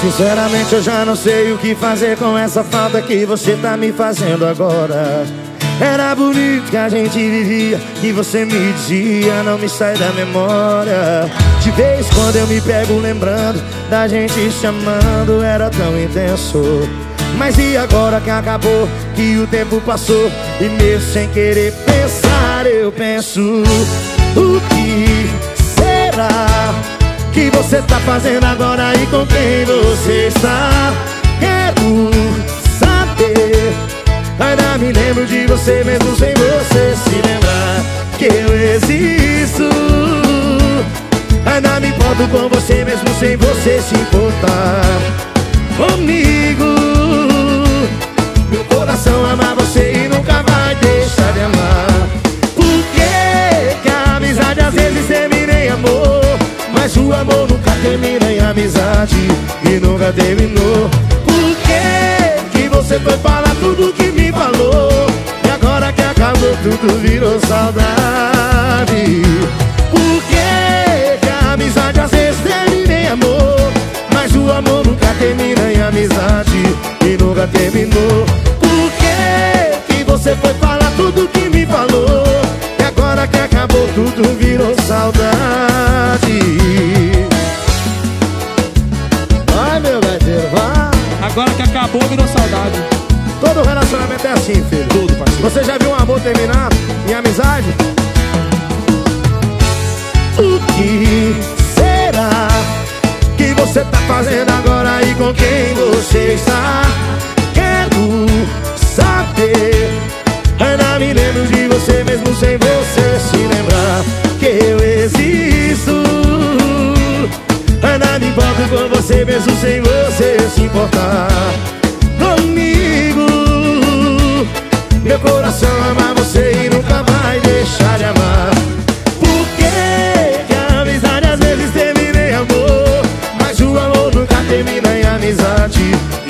Sinceramente eu já não sei o que fazer com essa falta que você tá me fazendo agora. Era bonito que a gente vivia e você me dizia não me sai da memória. De vez quando eu me pego lembrando da gente se amando era tão intenso. Mas e agora que acabou, que o tempo passou E mesmo sem querer pensar eu penso O que será? que você tá fazendo agora e com quem Ainda me lembro de você mesmo sem você se lembrar que eu existo. Ainda me importo com você mesmo sem você se importar comigo. Meu coração ama você e nunca vai deixar de amar. Por que, que a amizade às vezes termina em amor? Mas o amor nunca termina em amizade E nunca terminou Por que, que você foi falar tudo virou saudade. Por que, que a amizade às vezes termina em amor? Mas o amor nunca termina em amizade E nunca terminou. Por que, que você foi falar tudo que me falou? E agora que acabou tudo virou saudade. Agora que acabou, saudade. Todo relacionamento é assim, filho. Tudo, parceiro. Você já viu um amor terminar em amizade? O que será que você tá fazendo agora e com quem você está? Quero saber. Ainda me lembro de você mesmo sem você se lembrar que eu existo. Ainda me importo com você mesmo sem você se importar Meu coração ama você e nunca vai deixar de amar. Por que, que a amizade às vezes termina em amor? Mas o amor nunca termina em amizade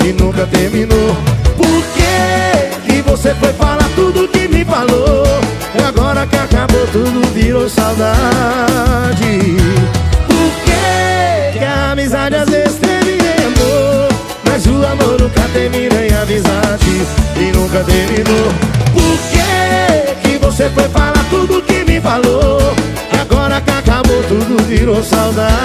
E nunca terminou. Por que, que você foi falar tudo que me falou? E agora que acabou tudo virou saudade. Amizade às vezes termina em amor? Mas o amor nunca termina em amizade E nunca terminou. Por que que você foi falar tudo que me falou? E agora que acabou tudo virou saudade